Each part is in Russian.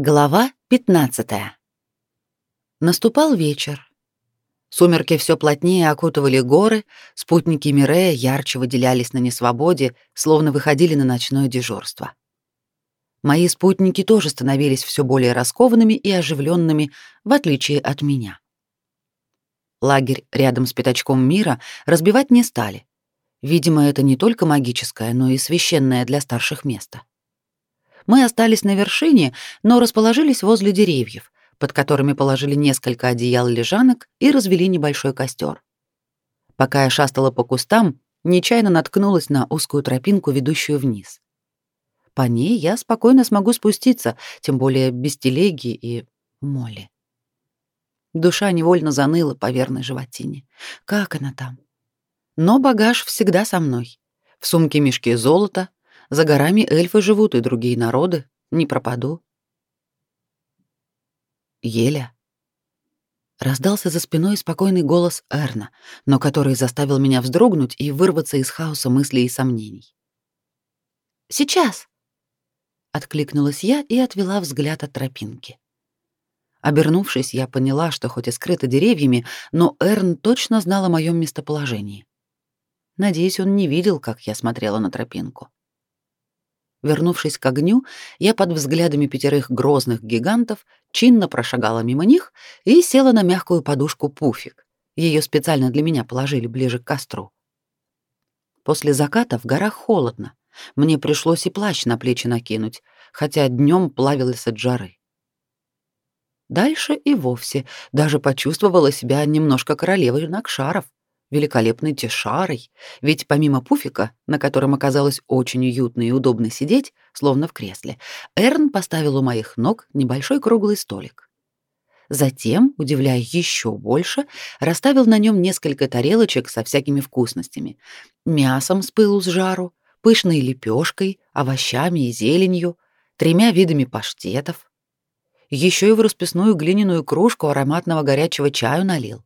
Глава 15. Наступал вечер. Сумерки все плотнее окутывали горы, спутники Мирея ярче выделялись на несвободе, словно выходили на ночное дежурство. Мои спутники тоже становились все более раскованными и оживленными, в отличие от меня. Лагерь рядом с пятачком мира разбивать не стали. Видимо, это не только магическое, но и священное для старших место. Мы остались на вершине, но расположились возле деревьев, под которыми положили несколько одеял лежанок и развели небольшой костер. Пока я шастала по кустам, нечаянно наткнулась на узкую тропинку, ведущую вниз. По ней я спокойно смогу спуститься, тем более без телеги и моли. Душа невольно заныла по верной животине. Как она там? Но багаж всегда со мной. В сумке мешки золота, за горами эльфы живут и другие народы. Не пропаду. Еля. Раздался за спиной спокойный голос Эрна, но который заставил меня вздрогнуть и вырваться из хаоса мыслей и сомнений. «Сейчас!» — откликнулась я и отвела взгляд от тропинки. Обернувшись, я поняла, что хоть и скрыто деревьями, но Эрн точно знал о моем местоположении. Надеюсь, он не видел, как я смотрела на тропинку. Вернувшись к огню, я под взглядами пятерых грозных гигантов чинно прошагала мимо них и села на мягкую подушку пуфик. Ее специально для меня положили ближе к костру. После заката в горах холодно. Мне пришлось и плащ на плечи накинуть, хотя днем плавилась от жары. Дальше и вовсе даже почувствовала себя немножко королевой Накшаров великолепной тишарой, ведь помимо пуфика, на котором оказалось очень уютно и удобно сидеть, словно в кресле, Эрн поставил у моих ног небольшой круглый столик. Затем, удивляя еще больше, расставил на нем несколько тарелочек со всякими вкусностями: мясом с пылу с жару, пышной лепешкой, овощами и зеленью, тремя видами паштетов. Еще и в расписную глиняную кружку ароматного горячего чаю налил.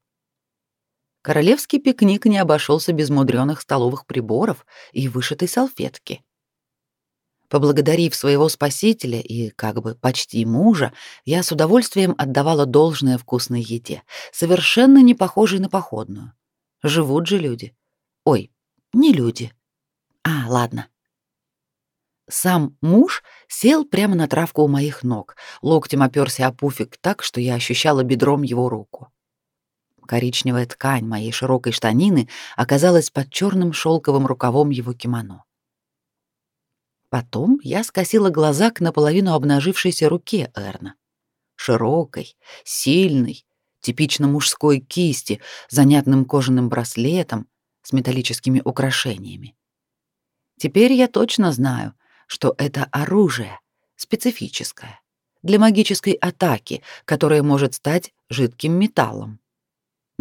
Королевский пикник не обошелся без мудреных столовых приборов и вышитой салфетки. Поблагодарив своего спасителя и как бы почти мужа, я с удовольствием отдавала должное вкусной еде, совершенно не похожей на походную. Живут же люди. Ой, не люди. А, ладно. Сам муж сел прямо на травку у моих ног, локтем оперся о пуфик так, что я ощущала бедром его руку. Коричневая ткань моей широкой штанины оказалась под черным шелковым рукавом его кимоно. Потом я скосила глаза к наполовину обнажившейся руке Эрна. Широкой, сильной, типично мужской кисти, занятным кожаным браслетом с металлическими украшениями. Теперь я точно знаю, что это оружие специфическое для магической атаки, которая может стать жидким металлом.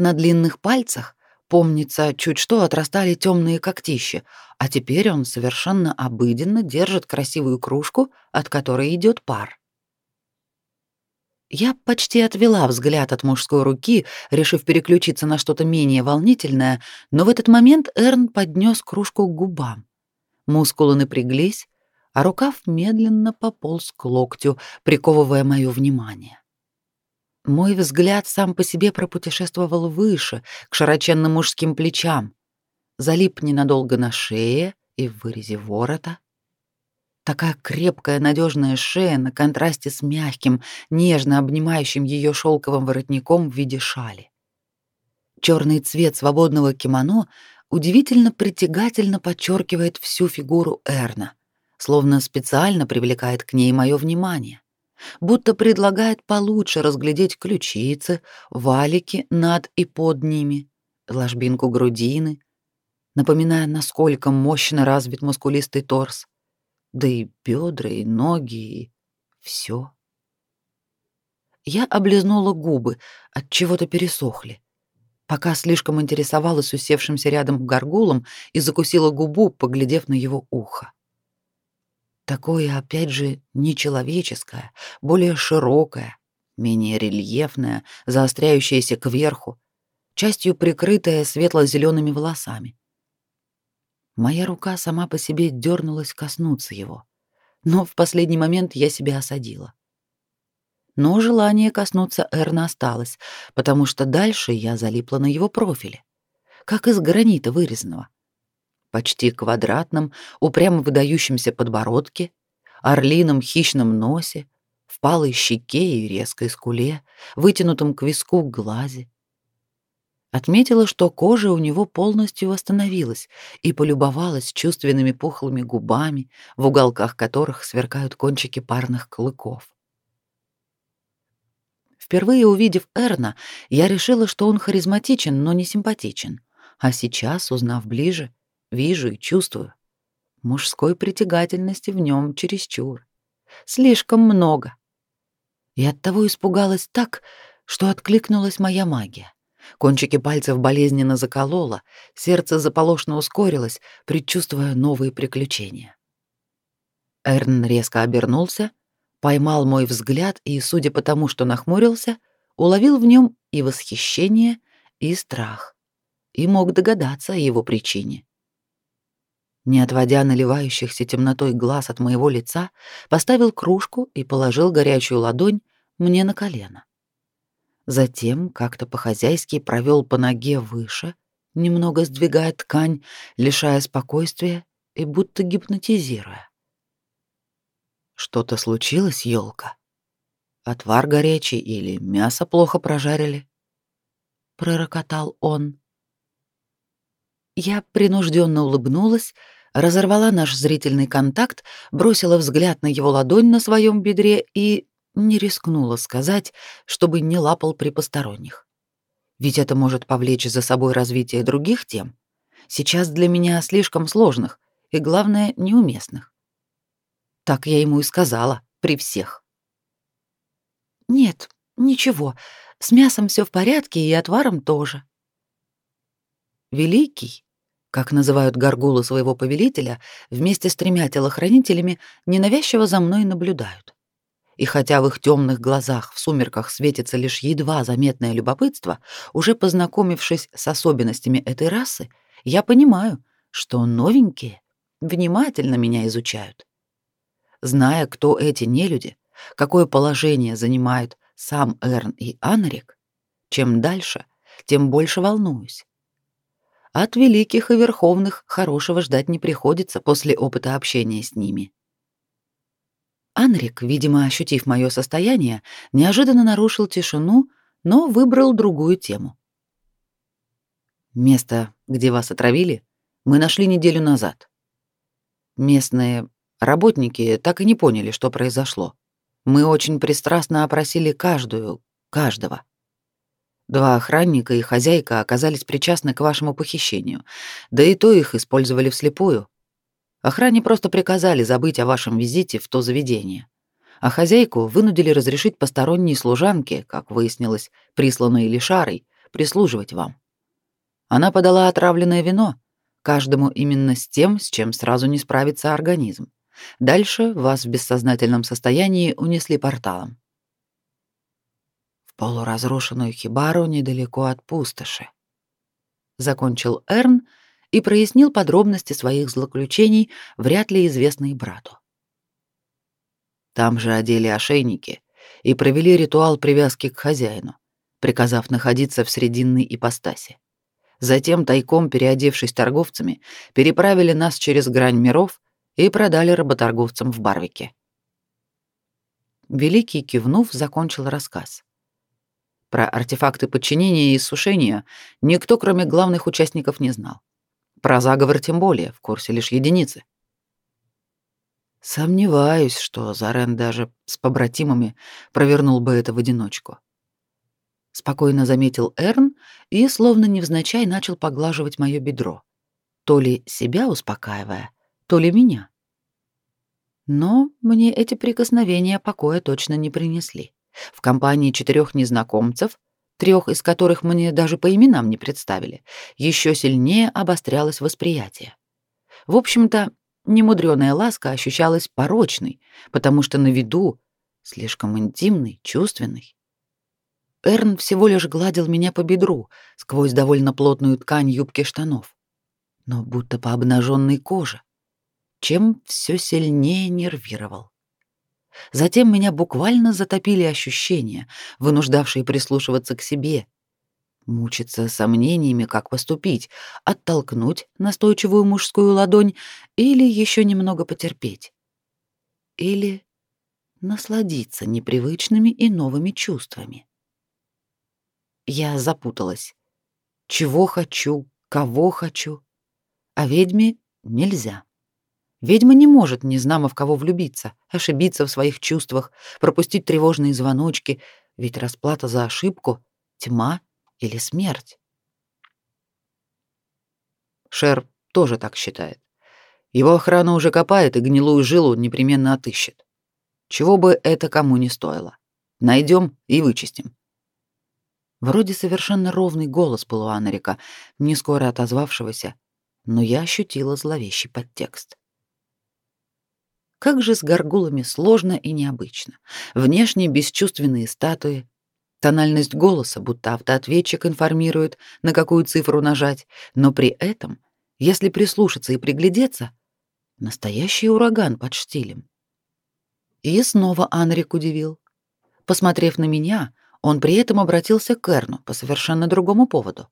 На длинных пальцах, помнится, чуть что отрастали темные когтища, а теперь он совершенно обыденно держит красивую кружку, от которой идет пар. Я почти отвела взгляд от мужской руки, решив переключиться на что-то менее волнительное, но в этот момент Эрн поднес кружку к губам. Мускулы напряглись, а рукав медленно пополз к локтю, приковывая моё внимание. Мой взгляд сам по себе пропутешествовал выше, к широченным мужским плечам, залип ненадолго на шее и в вырезе ворота. Такая крепкая, надежная шея на контрасте с мягким, нежно обнимающим ее шелковым воротником в виде шали. Черный цвет свободного кимоно удивительно притягательно подчеркивает всю фигуру Эрна, словно специально привлекает к ней мое внимание будто предлагает получше разглядеть ключицы, валики над и под ними, ложбинку грудины, напоминая, насколько мощно развит мускулистый торс, да и бедра, и ноги, и все. Я облизнула губы, от чего-то пересохли. Пока слишком интересовалась усевшимся рядом горгулом и закусила губу, поглядев на его ухо. Такое, опять же, нечеловеческое, более широкое, менее рельефное, заостряющееся кверху, частью прикрытое светло-зелеными волосами. Моя рука сама по себе дернулась коснуться его, но в последний момент я себя осадила. но желание коснуться Эрна осталось, потому что дальше я залипла на его профиле, как из гранита вырезанного. Почти квадратном, упрямо выдающемся подбородке, орлином хищном носе, впалой щеке и резкой скуле, вытянутом к виску глазе. Отметила, что кожа у него полностью восстановилась и полюбовалась чувственными пухлыми губами, в уголках которых сверкают кончики парных клыков. Впервые увидев Эрна, я решила, что он харизматичен, но не симпатичен. А сейчас, узнав ближе, вижу и чувствую. Мужской притягательности в нем чересчур. Слишком много. И оттого испугалась так, что откликнулась моя магия. Кончики пальцев болезненно закололо, сердце заполошно ускорилось, предчувствуя новые приключения. Эрн резко обернулся поймал мой взгляд и, судя по тому, что нахмурился, уловил в нем и восхищение, и страх, и мог догадаться о его причине. Не отводя наливающихся темнотой глаз от моего лица, поставил кружку и положил горячую ладонь мне на колено. Затем как-то по-хозяйски провел по ноге выше, немного сдвигая ткань, лишая спокойствия и будто гипнотизируя. Что-то случилось, елка? Отвар горячий или мясо плохо прожарили? пророкотал он. Я принужденно улыбнулась, разорвала наш зрительный контакт, бросила взгляд на его ладонь на своем бедре и не рискнула сказать, чтобы не лапал при посторонних. Ведь это может повлечь за собой развитие других тем, сейчас для меня слишком сложных и, главное, неуместных. Так я ему и сказала, при всех. Нет, ничего. С мясом все в порядке и отваром тоже. Великий, как называют горгулы своего повелителя, вместе с тремя телохранителями ненавязчиво за мной наблюдают. И хотя в их темных глазах в сумерках светится лишь едва заметное любопытство, уже познакомившись с особенностями этой расы, я понимаю, что новенькие внимательно меня изучают зная, кто эти нелюди, какое положение занимают сам Эрн и Анрик, чем дальше, тем больше волнуюсь. От великих и верховных хорошего ждать не приходится после опыта общения с ними. Анрик, видимо, ощутив мое состояние, неожиданно нарушил тишину, но выбрал другую тему. Место, где вас отравили, мы нашли неделю назад. Местные Работники так и не поняли, что произошло. Мы очень пристрастно опросили каждую, каждого. Два охранника и хозяйка оказались причастны к вашему похищению, да и то их использовали вслепую. Охране просто приказали забыть о вашем визите в то заведение. А хозяйку вынудили разрешить посторонней служанке, как выяснилось, присланной Лишарой, прислуживать вам. Она подала отравленное вино, каждому именно с тем, с чем сразу не справится организм. Дальше вас в бессознательном состоянии унесли порталом. Полуразрушенную хибару недалеко от пустоши. Закончил Эрн и прояснил подробности своих злоключений, вряд ли известные брату. Там же одели ошейники и провели ритуал привязки к хозяину, приказав находиться в срединной ипостаси. Затем, тайком переодевшись торговцами, переправили нас через грань миров и продали работорговцам в Барвике. Великий, кивнув, закончил рассказ. Про артефакты подчинения и сушения никто, кроме главных участников, не знал. Про заговор тем более, в курсе лишь единицы. Сомневаюсь, что Зарен даже с побратимами провернул бы это в одиночку. Спокойно заметил Эрн и, словно невзначай, начал поглаживать мое бедро, то ли себя успокаивая, то ли меня. Но мне эти прикосновения покоя точно не принесли. В компании четырех незнакомцев, трех из которых мне даже по именам не представили, еще сильнее обострялось восприятие. В общем-то, немудрёная ласка ощущалась порочной, потому что на виду слишком интимный, чувственный. Эрн всего лишь гладил меня по бедру сквозь довольно плотную ткань юбки штанов, но будто по обнаженной коже чем все сильнее нервировал. Затем меня буквально затопили ощущения, вынуждавшие прислушиваться к себе, мучиться сомнениями, как поступить, оттолкнуть настойчивую мужскую ладонь или еще немного потерпеть. Или насладиться непривычными и новыми чувствами. Я запуталась. Чего хочу, кого хочу. А ведьме нельзя. Ведьма не может, не знамо в кого влюбиться, ошибиться в своих чувствах, пропустить тревожные звоночки, ведь расплата за ошибку — тьма или смерть. Шер тоже так считает. Его охрана уже копает и гнилую жилу непременно отыщет. Чего бы это кому не стоило. Найдем и вычистим. Вроде совершенно ровный голос был у Анарика, не скоро отозвавшегося, но я ощутила зловещий подтекст. Как же с горгулами сложно и необычно. Внешне бесчувственные статуи, тональность голоса, будто автоответчик информирует, на какую цифру нажать, но при этом, если прислушаться и приглядеться, настоящий ураган под штилем. И снова Анрик удивил. Посмотрев на меня, он при этом обратился к Эрну по совершенно другому поводу.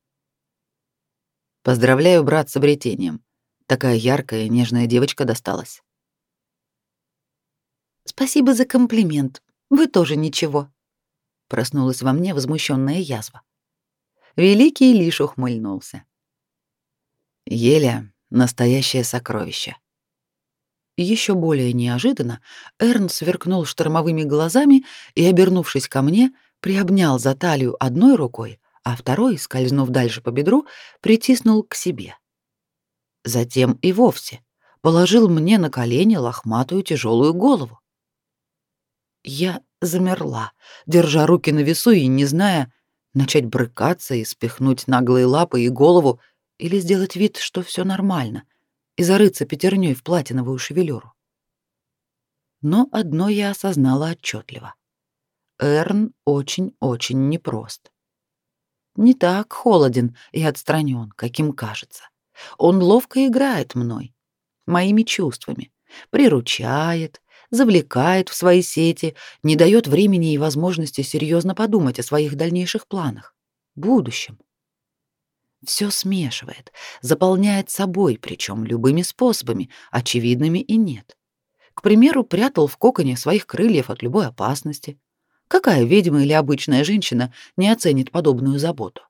«Поздравляю, брат, с обретением. Такая яркая и нежная девочка досталась». «Спасибо за комплимент. Вы тоже ничего», — проснулась во мне возмущенная язва. Великий лишь ухмыльнулся. «Еля — настоящее сокровище», еще более неожиданно Эрн сверкнул штормовыми глазами и, обернувшись ко мне, приобнял за талию одной рукой, а второй, скользнув дальше по бедру, притиснул к себе. Затем и вовсе положил мне на колени лохматую тяжелую голову. Я замерла, держа руки на весу и не зная, начать брыкаться и спихнуть наглые лапы и голову или сделать вид, что все нормально, и зарыться пятерней в платиновую шевелюру. Но одно я осознала отчетливо. Эрн очень-очень непрост. Не так холоден и отстранен, каким кажется. Он ловко играет мной, моими чувствами, приручает, завлекает в свои сети, не дает времени и возможности серьезно подумать о своих дальнейших планах, будущем. Все смешивает, заполняет собой, причем любыми способами, очевидными и нет. К примеру, прятал в коконе своих крыльев от любой опасности, Какая ведьма или обычная женщина не оценит подобную заботу?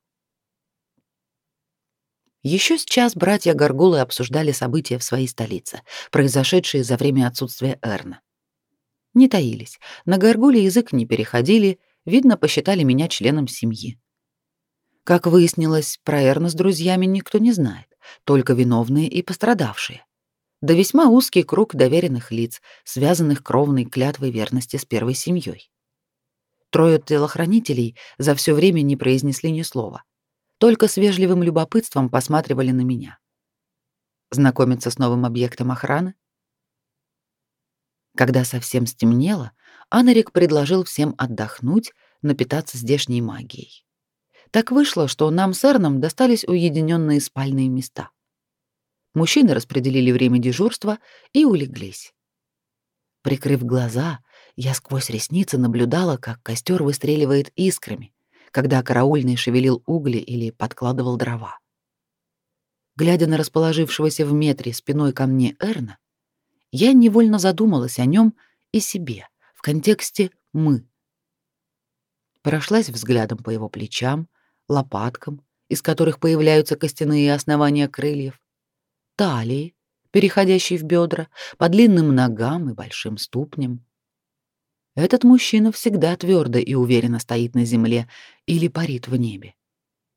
Еще сейчас братья Горгулы обсуждали события в своей столице, произошедшие за время отсутствия Эрна. Не таились, на Горгуле язык не переходили, видно, посчитали меня членом семьи. Как выяснилось, про Эрна с друзьями никто не знает, только виновные и пострадавшие. Да весьма узкий круг доверенных лиц, связанных кровной клятвой верности с первой семьей. Трое телохранителей за все время не произнесли ни слова. Только с вежливым любопытством посматривали на меня. Знакомиться с новым объектом охраны? Когда совсем стемнело, Анарик предложил всем отдохнуть, напитаться здешней магией. Так вышло, что нам с Эрном достались уединенные спальные места. Мужчины распределили время дежурства и улеглись. Прикрыв глаза, я сквозь ресницы наблюдала, как костер выстреливает искрами, когда караульный шевелил угли или подкладывал дрова. Глядя на расположившегося в метре спиной ко мне Эрна, я невольно задумалась о нем и себе в контексте «мы». Прошлась взглядом по его плечам, лопаткам, из которых появляются костяные основания крыльев, талии, переходящей в бедра, по длинным ногам и большим ступням. Этот мужчина всегда твердо и уверенно стоит на земле или парит в небе.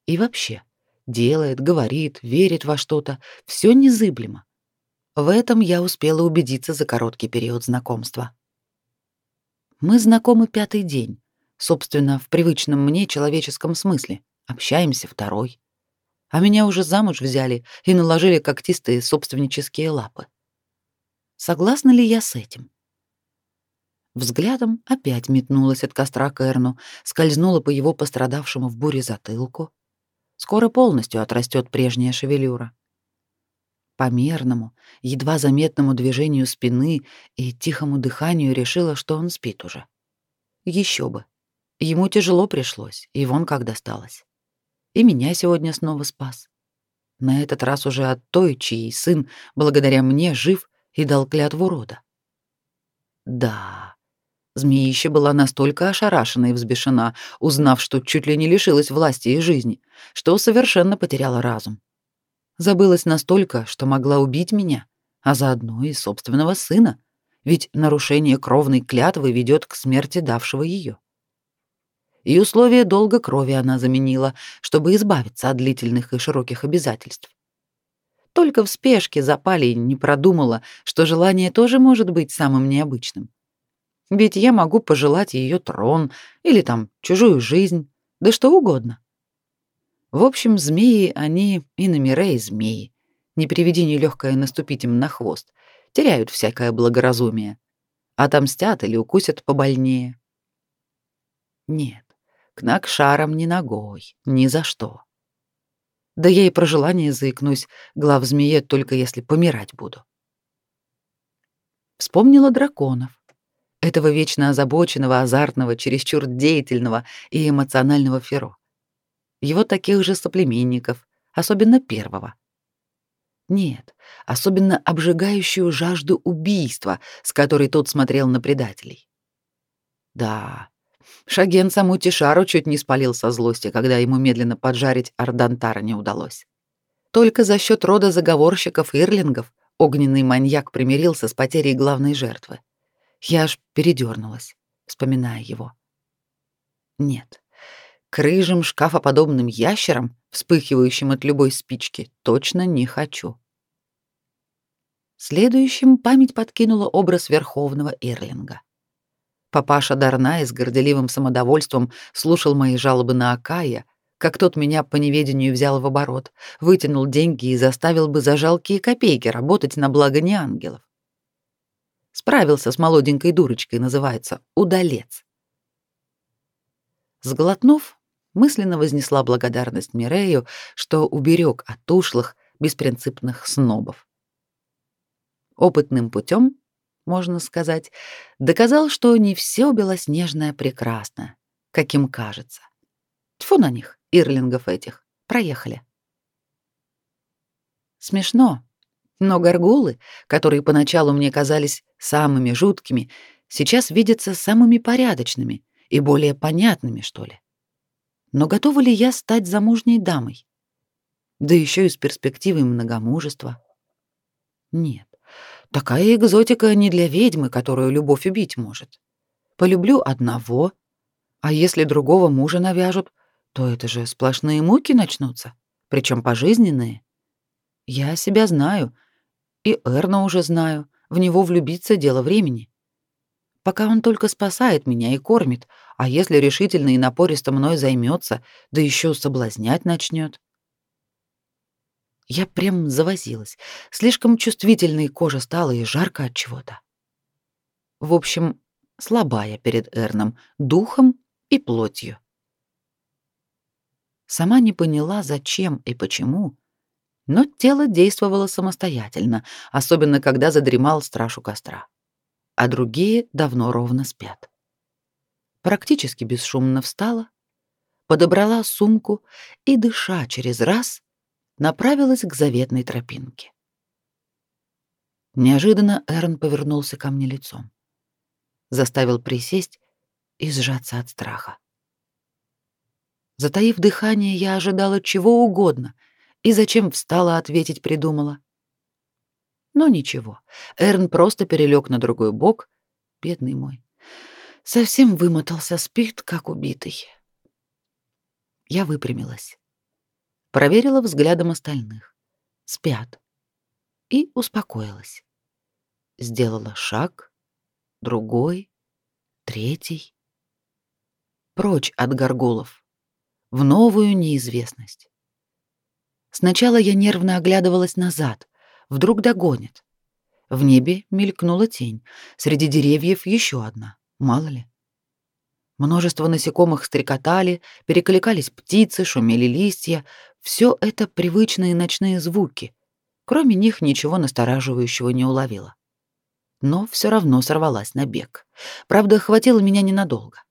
И вообще, делает, говорит, верит во что-то, все незыблемо. В этом я успела убедиться за короткий период знакомства. Мы знакомы пятый день, собственно, в привычном мне человеческом смысле, общаемся второй. А меня уже замуж взяли и наложили когтистые собственнические лапы. Согласна ли я с этим? Взглядом опять метнулась от костра к Эрну, скользнула по его пострадавшему в буре затылку. Скоро полностью отрастет прежняя шевелюра. По мерному, едва заметному движению спины и тихому дыханию решила, что он спит уже. Еще бы. Ему тяжело пришлось, и вон как досталось. И меня сегодня снова спас. На этот раз уже от той, чьей сын, благодаря мне, жив и дал клятву рода. Да, змеище была настолько ошарашена и взбешена, узнав, что чуть ли не лишилась власти и жизни, что совершенно потеряла разум. Забылась настолько, что могла убить меня, а заодно и собственного сына, ведь нарушение кровной клятвы ведет к смерти давшего ее. И условия долга крови она заменила, чтобы избавиться от длительных и широких обязательств. Только в спешке запали и не продумала, что желание тоже может быть самым необычным. Ведь я могу пожелать ее трон или там чужую жизнь, да что угодно. В общем, змеи они и на мире и змеи. Не приведи нелегкое наступить им на хвост, теряют всякое благоразумие. Отомстят или укусят побольнее. Нет, к Накшарам ни ногой, ни за что. Да я и про желание заикнусь, глав змее только если помирать буду. Вспомнила драконов. Этого вечно озабоченного, азартного, чересчур деятельного и эмоционального Феро его таких же соплеменников, особенно первого. Нет, особенно обжигающую жажду убийства, с которой тот смотрел на предателей. Да, Шаген саму Тишару чуть не спалил со злости, когда ему медленно поджарить Ардантара не удалось. Только за счет рода заговорщиков Ирлингов огненный маньяк примирился с потерей главной жертвы. Я аж передернулась, вспоминая его. Нет, к рыжим шкафоподобным ящерам, вспыхивающим от любой спички, точно не хочу. Следующим память подкинула образ верховного Эрлинга. Папаша Дарнай с горделивым самодовольством слушал мои жалобы на Акая, как тот меня по неведению взял в оборот, вытянул деньги и заставил бы за жалкие копейки работать на благо неангелов. Справился с молоденькой дурочкой, называется, удалец. Сглотнув, мысленно вознесла благодарность Мирею, что уберег от ушлых, беспринципных снобов. Опытным путем, можно сказать, доказал, что не все белоснежное прекрасно, каким кажется. Тьфу на них, ирлингов этих. Проехали. Смешно, но горгулы, которые поначалу мне казались самыми жуткими, сейчас видятся самыми порядочными и более понятными, что ли. Но готова ли я стать замужней дамой? Да еще и с перспективой многомужества. Нет, такая экзотика не для ведьмы, которую любовь убить может. Полюблю одного, а если другого мужа навяжут, то это же сплошные муки начнутся, причем пожизненные. Я себя знаю, и Эрна уже знаю, в него влюбиться — дело времени пока он только спасает меня и кормит, а если решительно и напористо мной займется, да еще соблазнять начнет. Я прям завозилась. Слишком чувствительной кожа стала и жарко от чего-то. В общем, слабая перед Эрном, духом и плотью. Сама не поняла, зачем и почему, но тело действовало самостоятельно, особенно когда задремал страж у костра а другие давно ровно спят. Практически бесшумно встала, подобрала сумку и, дыша через раз, направилась к заветной тропинке. Неожиданно Эрн повернулся ко мне лицом, заставил присесть и сжаться от страха. Затаив дыхание, я ожидала чего угодно и зачем встала ответить придумала. Но ничего, Эрн просто перелег на другой бок, бедный мой. Совсем вымотался, спит, как убитый. Я выпрямилась. Проверила взглядом остальных. Спят. И успокоилась. Сделала шаг, другой, третий. Прочь от горгулов. В новую неизвестность. Сначала я нервно оглядывалась назад, Вдруг догонит. В небе мелькнула тень. Среди деревьев еще одна. Мало ли. Множество насекомых стрекотали, перекликались птицы, шумели листья. Все это привычные ночные звуки. Кроме них ничего настораживающего не уловила. Но все равно сорвалась на бег. Правда, хватило меня ненадолго.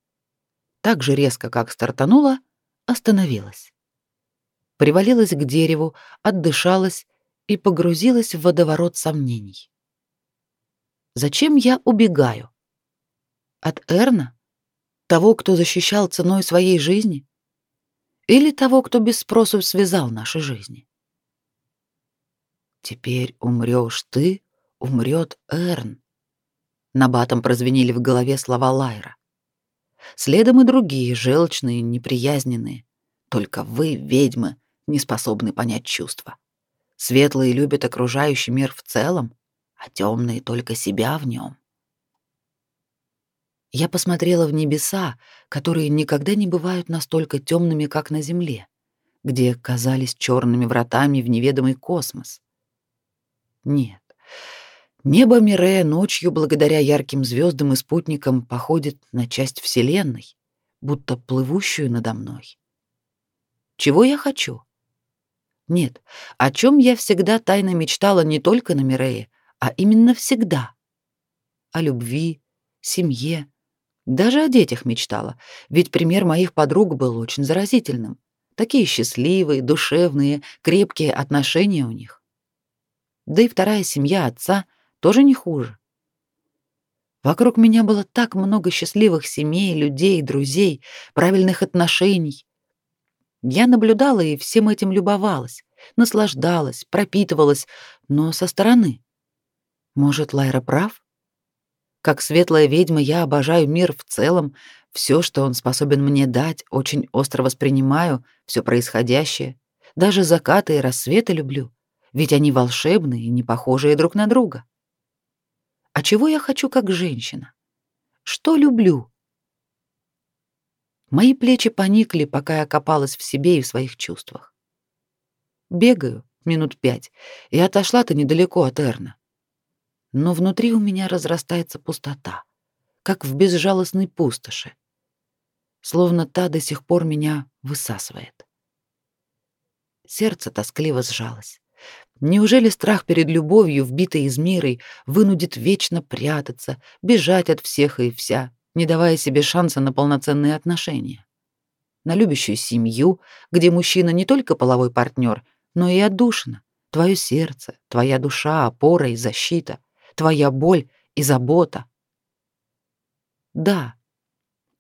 Так же резко, как стартанула, остановилась. Привалилась к дереву, отдышалась и погрузилась в водоворот сомнений. Зачем я убегаю? От Эрна? Того, кто защищал ценой своей жизни? Или того, кто без спросу связал наши жизни? Теперь умрёшь ты, умрёт Эрн. Набатом прозвенели в голове слова Лайра. Следом и другие, желчные, неприязненные. Только вы, ведьмы, не способны понять чувства. Светлые любят окружающий мир в целом, а темные только себя в нем. Я посмотрела в небеса, которые никогда не бывают настолько темными, как на земле, где казались черными вратами в неведомый космос. Нет. Небо Мирея ночью, благодаря ярким звездам и спутникам, походит на часть Вселенной, будто плывущую надо мной. Чего я хочу? Нет, о чем я всегда тайно мечтала не только на Мирее, а именно всегда. О любви, семье, даже о детях мечтала, ведь пример моих подруг был очень заразительным. Такие счастливые, душевные, крепкие отношения у них. Да и вторая семья отца тоже не хуже. Вокруг меня было так много счастливых семей, людей, друзей, правильных отношений. Я наблюдала и всем этим любовалась, наслаждалась, пропитывалась, но со стороны. Может, Лайра прав? Как светлая ведьма я обожаю мир в целом, все, что он способен мне дать, очень остро воспринимаю, все происходящее. Даже закаты и рассветы люблю, ведь они волшебные и не похожие друг на друга. А чего я хочу как женщина? Что люблю? Мои плечи поникли, пока я копалась в себе и в своих чувствах. Бегаю минут пять, и отошла-то недалеко от Эрна но внутри у меня разрастается пустота, как в безжалостной пустоши. Словно та до сих пор меня высасывает. Сердце тоскливо сжалось. Неужели страх перед любовью, вбитой из мирой, вынудит вечно прятаться, бежать от всех и вся, не давая себе шанса на полноценные отношения? На любящую семью, где мужчина не только половой партнер, но и отдушина, твое сердце, твоя душа, опора и защита — твоя боль и забота. Да,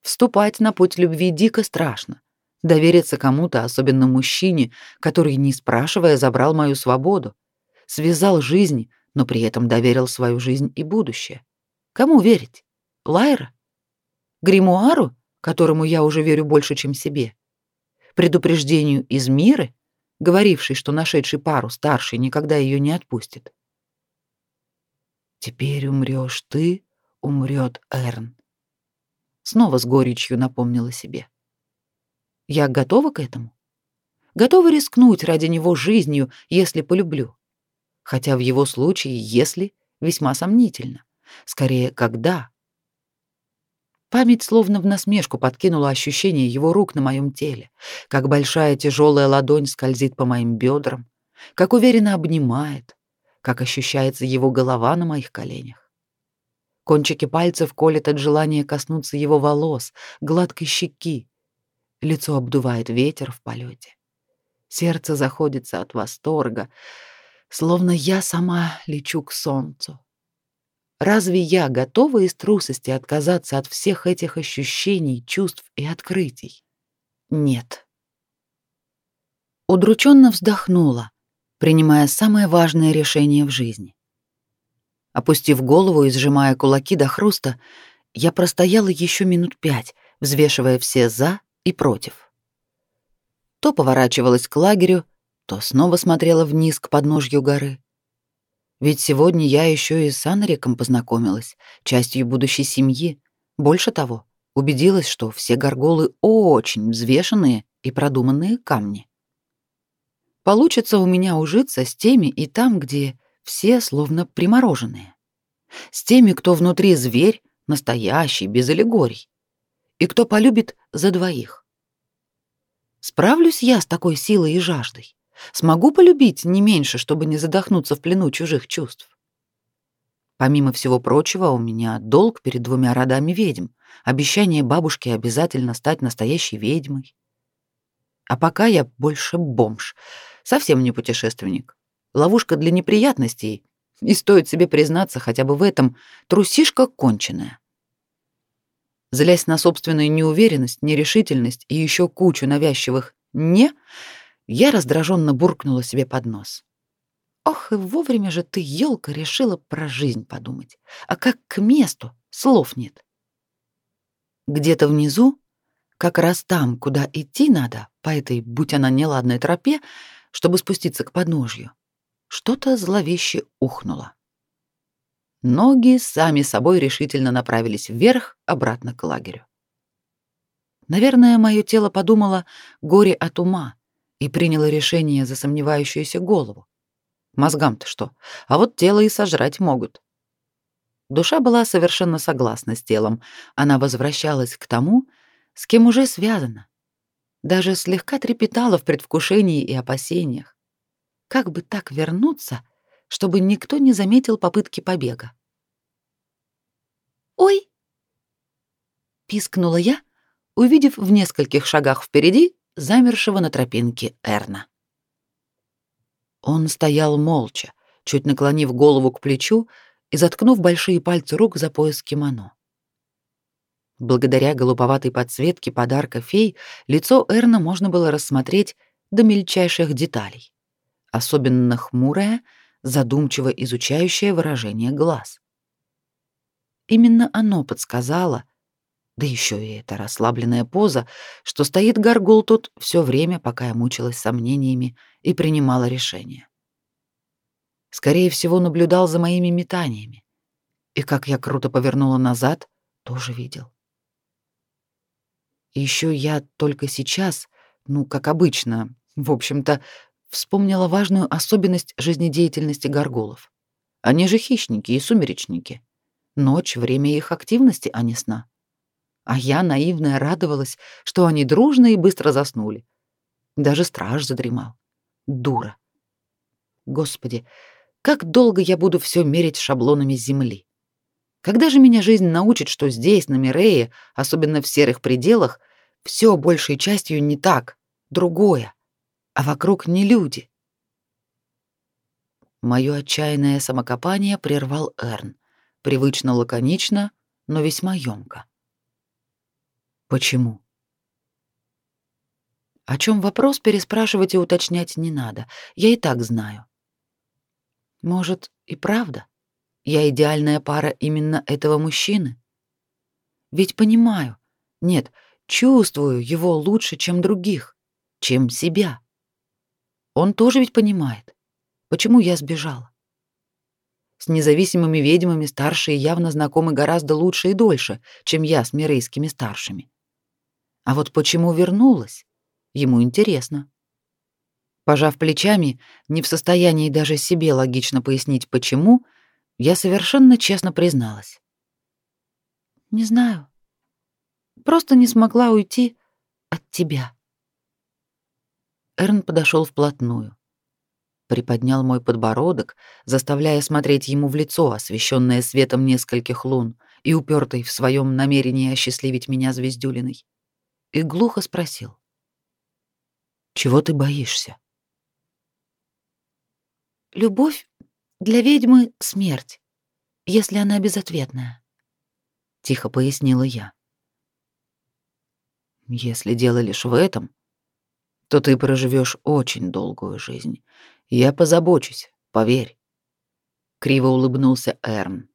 вступать на путь любви дико страшно. Довериться кому-то, особенно мужчине, который, не спрашивая, забрал мою свободу, связал жизнь, но при этом доверил свою жизнь и будущее. Кому верить? Лайра? Гримуару, которому я уже верю больше, чем себе? Предупреждению из мира, говорившей, что нашедший пару старший никогда ее не отпустит? Теперь умрёшь ты, умрёт Эрн. Снова с горечью напомнила себе. Я готова к этому? Готова рискнуть ради него жизнью, если полюблю. Хотя в его случае «если» весьма сомнительно. Скорее, когда. Память словно в насмешку подкинула ощущение его рук на моем теле, как большая тяжелая ладонь скользит по моим бедрам, как уверенно обнимает, как ощущается его голова на моих коленях. Кончики пальцев колят от желания коснуться его волос, гладкой щеки. Лицо обдувает ветер в полете. Сердце заходится от восторга, словно я сама лечу к солнцу. Разве я готова из трусости отказаться от всех этих ощущений, чувств и открытий? Нет. Удрученно вздохнула, принимая самое важное решение в жизни. Опустив голову и сжимая кулаки до хруста, я простояла еще минут пять, взвешивая все «за» и «против». То поворачивалась к лагерю, то снова смотрела вниз к подножью горы. Ведь сегодня я еще и с Анриком познакомилась, частью будущей семьи. Больше того, убедилась, что все горголы очень взвешенные и продуманные камни. Получится у меня ужиться с теми и там, где все словно примороженные. С теми, кто внутри зверь, настоящий, без аллегорий. И кто полюбит за двоих. Справлюсь я с такой силой и жаждой? Смогу полюбить не меньше, чтобы не задохнуться в плену чужих чувств. Помимо всего прочего, у меня долг перед двумя родами ведьм, обещание бабушки обязательно стать настоящей ведьмой. А пока я больше бомж, совсем не путешественник. Ловушка для неприятностей, и стоит себе признаться хотя бы в этом, трусишка конченая. Злясь на собственную неуверенность, нерешительность и еще кучу навязчивых «не», я раздраженно буркнула себе под нос. Ох, и вовремя же ты, елка, решила про жизнь подумать. А как к месту, слов нет. Где-то внизу, как раз там, куда идти надо, по этой, будь она неладной тропе, чтобы спуститься к подножью, что-то зловеще ухнуло. Ноги сами собой решительно направились вверх, обратно к лагерю. Наверное, мое тело подумало горе от ума и приняло решение за сомневающуюся голову. Мозгам-то что? А вот тело и сожрать могут. Душа была совершенно согласна с телом. Она возвращалась к тому, с кем уже связана. Даже слегка трепетала в предвкушении и опасениях. Как бы так вернуться, чтобы никто не заметил попытки побега? «Ой!» — пискнула я, увидев в нескольких шагах впереди замершего на тропинке Эрна. Он стоял молча, чуть наклонив голову к плечу и заткнув большие пальцы рук за пояс кимоно. Благодаря голубоватой подсветке подарка фей лицо Эрна можно было рассмотреть до мельчайших деталей, особенно хмурое, задумчиво изучающее выражение глаз. Именно оно подсказало, да еще и эта расслабленная поза, что стоит горгул тут все время, пока я мучилась сомнениями и принимала решение. Скорее всего, наблюдал за моими метаниями. И как я круто повернула назад, тоже видел. Еще я только сейчас, ну, как обычно, в общем-то, вспомнила важную особенность жизнедеятельности горгулов. Они же хищники и сумеречники. Ночь — время их активности, а не сна. А я, наивная, радовалась, что они дружно и быстро заснули. Даже страж задремал. Дура. Господи, как долго я буду все мерить шаблонами земли? Когда же меня жизнь научит, что здесь, на Мирее, особенно в серых пределах, все большей частью не так, другое, а вокруг не люди? Мое отчаянное самокопание прервал Эрн, привычно лаконично, но весьма ёмко. Почему? О чем вопрос переспрашивать и уточнять не надо. Я и так знаю. Может, и правда? Я идеальная пара именно этого мужчины? Ведь понимаю, нет, чувствую его лучше, чем других, чем себя. Он тоже ведь понимает, почему я сбежала. С независимыми ведьмами старшие явно знакомы гораздо лучше и дольше, чем я с мирейскими старшими. А вот почему вернулась, ему интересно. Пожав плечами, не в состоянии даже себе логично пояснить почему, я совершенно честно призналась. Не знаю. Просто не смогла уйти от тебя. Эрн подошел вплотную. Приподнял мой подбородок, заставляя смотреть ему в лицо, освещенное светом нескольких лун и упертый в своем намерении осчастливить меня звездюлиной и глухо спросил. «Чего ты боишься?» «Любовь для ведьмы — смерть, если она безответная», — тихо пояснила я. «Если дело лишь в этом, то ты проживешь очень долгую жизнь. Я позабочусь, поверь». Криво улыбнулся Эрн.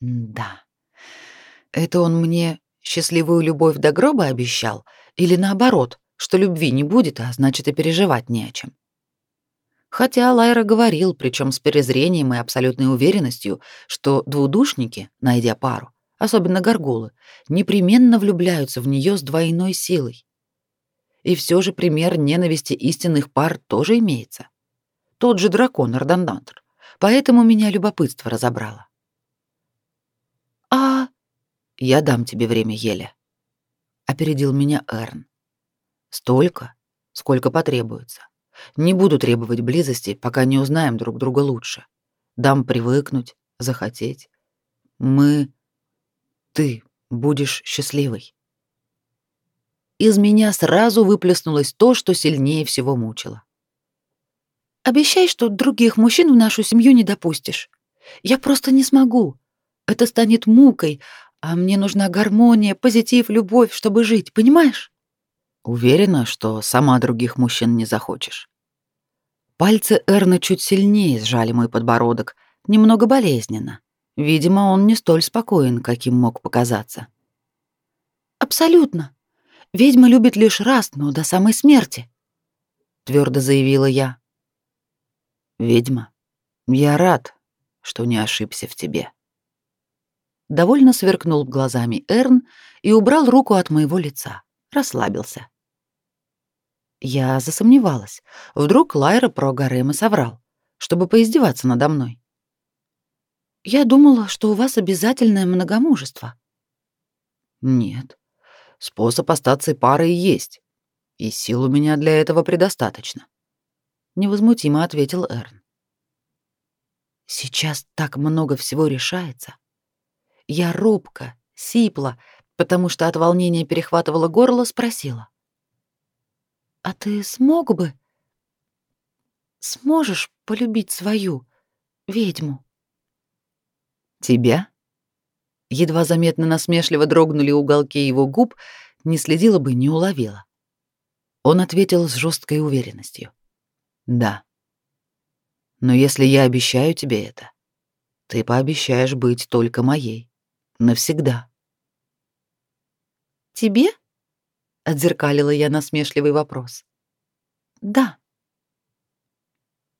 «Да, это он мне Счастливую любовь до гроба обещал? Или наоборот, что любви не будет, а значит и переживать не о чем? Хотя Лайра говорил, причем с презрением и абсолютной уверенностью, что двудушники, найдя пару, особенно горгулы, непременно влюбляются в нее с двойной силой. И все же пример ненависти истинных пар тоже имеется. Тот же дракон Ардандантр. Поэтому меня любопытство разобрало. «А я дам тебе время, Еля. Опередил меня Эрн. Столько, сколько потребуется. Не буду требовать близости, пока не узнаем друг друга лучше. Дам привыкнуть, захотеть. Мы... Ты будешь счастливой. Из меня сразу выплеснулось то, что сильнее всего мучило. Обещай, что других мужчин в нашу семью не допустишь. Я просто не смогу. Это станет мукой, а мне нужна гармония, позитив, любовь, чтобы жить, понимаешь? Уверена, что сама других мужчин не захочешь. Пальцы Эрна чуть сильнее сжали мой подбородок, немного болезненно. Видимо, он не столь спокоен, каким мог показаться. Абсолютно. Ведьма любит лишь раз, но до самой смерти, твердо заявила я. Ведьма, я рад, что не ошибся в тебе. Довольно сверкнул глазами Эрн и убрал руку от моего лица, расслабился. Я засомневалась. Вдруг Лайра про гарем и соврал, чтобы поиздеваться надо мной. Я думала, что у вас обязательное многомужество. Нет. Способ остаться парой есть, и сил у меня для этого предостаточно, невозмутимо ответил Эрн. Сейчас так много всего решается. Я робко, сипла, потому что от волнения перехватывала горло, спросила: "А ты смог бы сможешь полюбить свою ведьму?" Тебя? Едва заметно насмешливо дрогнули уголки его губ, не следила бы, не уловила. Он ответил с жесткой уверенностью. Да. Но если я обещаю тебе это, ты пообещаешь быть только моей. Навсегда. Тебе? Отзеркалила я насмешливый вопрос. Да.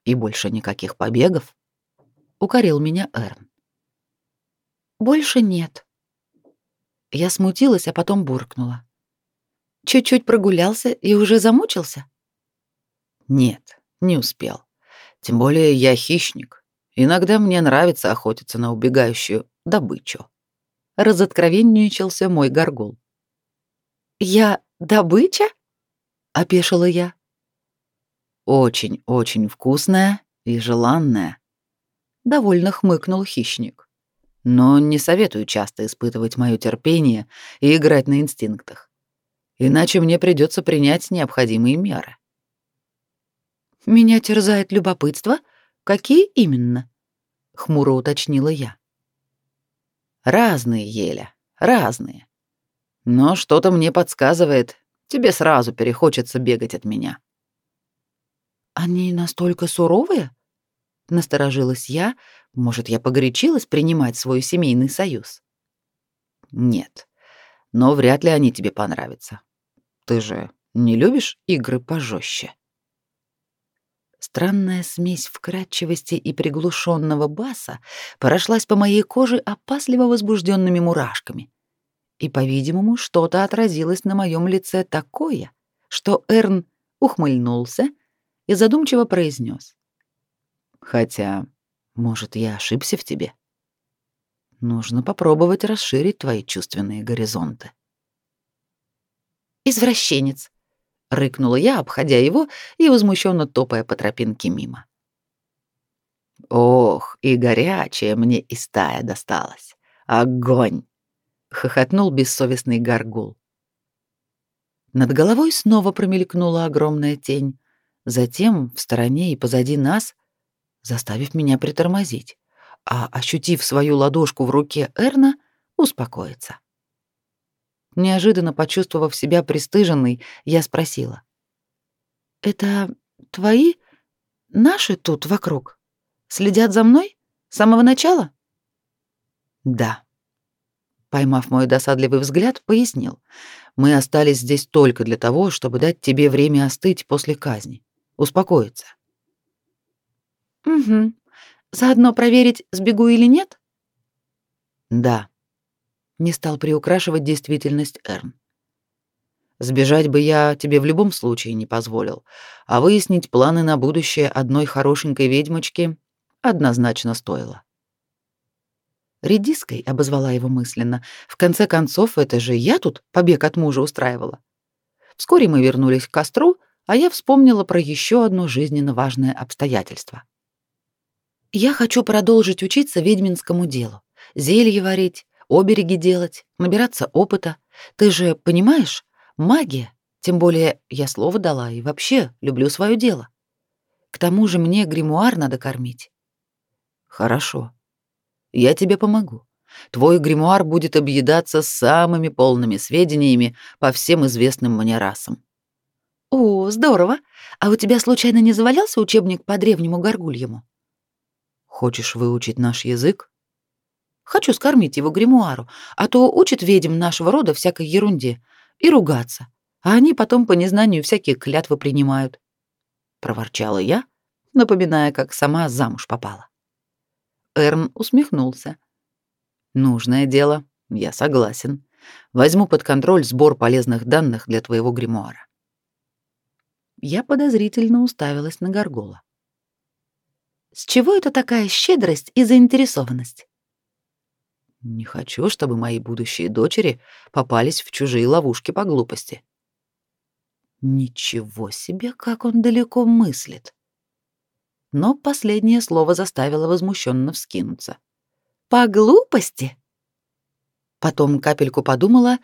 И больше никаких побегов? Укорил меня Эрн. Больше нет. Я смутилась, а потом буркнула. Чуть-чуть прогулялся и уже замучился? Нет, не успел. Тем более я хищник. Иногда мне нравится охотиться на убегающую добычу. Разоткровенничался мой горгул. Я добыча? опешила я. Очень-очень вкусная и желанная, довольно хмыкнул хищник но не советую часто испытывать мое терпение и играть на инстинктах. Иначе мне придется принять необходимые меры. Меня терзает любопытство. Какие именно? хмуро уточнила я. Разные, Еля, разные. Но что-то мне подсказывает, тебе сразу перехочется бегать от меня. Они настолько суровые? Насторожилась я, может, я погорячилась принимать свой семейный союз? Нет. Но вряд ли они тебе понравятся. Ты же не любишь игры пожестче? Странная смесь вкрадчивости и приглушенного баса прошлась по моей коже опасливо возбужденными мурашками. И, по-видимому, что-то отразилось на моем лице такое, что Эрн ухмыльнулся и задумчиво произнес: Хотя, может, я ошибся в тебе? Нужно попробовать расширить твои чувственные горизонты. Извращенец, рыкнула я, обходя его и возмущенно топая по тропинке мимо. Ох, и горячая мне и стая досталась. Огонь! Хохотнул бессовестный горгул. Над головой снова промелькнула огромная тень. Затем в стороне и позади нас заставив меня притормозить, а, ощутив свою ладошку в руке Эрна, успокоиться. Неожиданно почувствовав себя пристыженной, я спросила. «Это твои? Наши тут вокруг? Следят за мной? С самого начала?» «Да». Поймав мой досадливый взгляд, пояснил. «Мы остались здесь только для того, чтобы дать тебе время остыть после казни, успокоиться. Угу. Заодно проверить, сбегу или нет? Да. Не стал приукрашивать действительность Эрн. Сбежать бы я тебе в любом случае не позволил, а выяснить планы на будущее одной хорошенькой ведьмочки однозначно стоило. Редиской обозвала его мысленно. В конце концов, это же я тут побег от мужа устраивала. Вскоре мы вернулись к костру, а я вспомнила про еще одно жизненно важное обстоятельство. Я хочу продолжить учиться ведьминскому делу. Зелье варить, обереги делать, набираться опыта. Ты же понимаешь, магия, тем более я слово дала и вообще люблю свое дело. К тому же мне гримуар надо кормить. Хорошо. Я тебе помогу. Твой гримуар будет объедаться самыми полными сведениями по всем известным мне расам. О, здорово. А у тебя случайно не завалялся учебник по древнему горгульему? Хочешь выучить наш язык? Хочу скормить его гримуару, а то учит ведьм нашего рода всякой ерунде и ругаться, а они потом по незнанию всякие клятвы принимают. Проворчала я, напоминая, как сама замуж попала. Эрн усмехнулся. Нужное дело, я согласен. Возьму под контроль сбор полезных данных для твоего гримуара. Я подозрительно уставилась на Горгола. С чего это такая щедрость и заинтересованность? Не хочу, чтобы мои будущие дочери попались в чужие ловушки по глупости. Ничего себе, как он далеко мыслит. Но последнее слово заставило возмущенно вскинуться. По глупости? Потом капельку подумала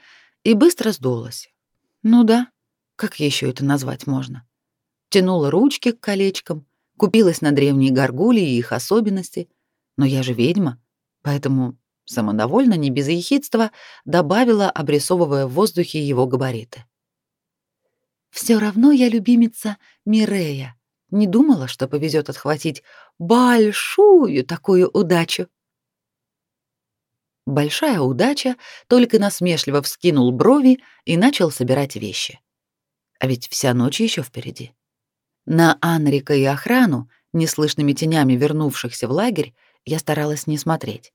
и быстро сдулась. Ну да, как еще это назвать можно? Тянула ручки к колечкам, купилась на древние горгульи и их особенности, но я же ведьма, поэтому самодовольно, не без ехидства, добавила, обрисовывая в воздухе его габариты. Все равно я любимица Мирея. Не думала, что повезет отхватить большую такую удачу. Большая удача только насмешливо вскинул брови и начал собирать вещи. А ведь вся ночь еще впереди. На Анрика и охрану, неслышными тенями вернувшихся в лагерь, я старалась не смотреть.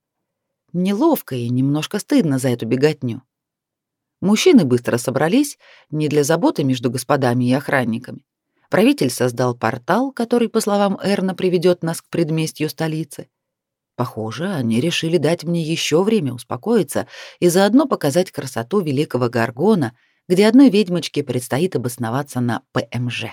Неловко и немножко стыдно за эту беготню. Мужчины быстро собрались, не для заботы между господами и охранниками. Правитель создал портал, который, по словам Эрна, приведет нас к предместью столицы. Похоже, они решили дать мне еще время успокоиться и заодно показать красоту великого Гаргона, где одной ведьмочке предстоит обосноваться на ПМЖ.